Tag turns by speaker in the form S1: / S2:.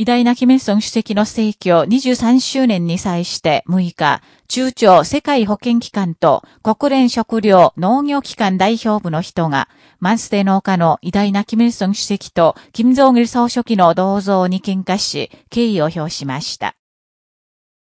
S1: 偉大なキム・ルソン主席の逝去23周年に際して6日、中朝世界保健機関と国連食糧農業機関代表部の人が、マンスデ農家の偉大なキム・ルソン主席と金正義総書記の銅像に喧嘩し、敬意を表しました。